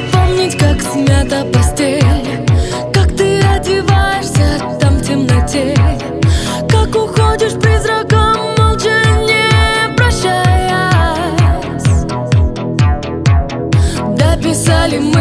запомнить, как смята постель. Как ты одеваешься там в темноте. Как уходишь призраком, молча не прощаясь. Дописали мы